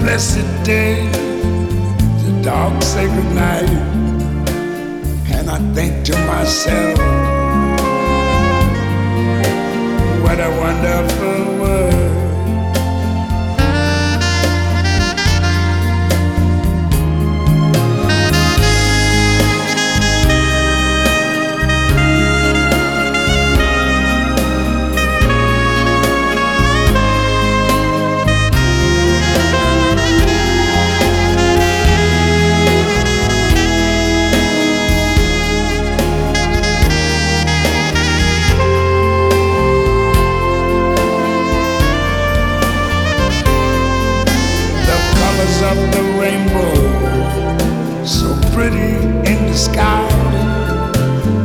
blessed day, the dark sacred night, and I think to myself, what a wonderful world. Pretty in the sky,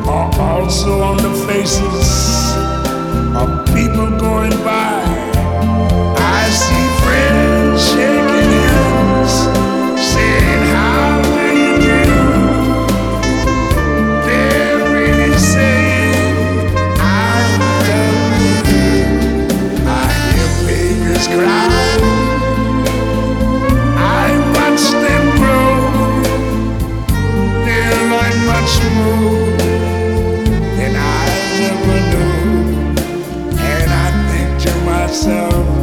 are also on the faces down.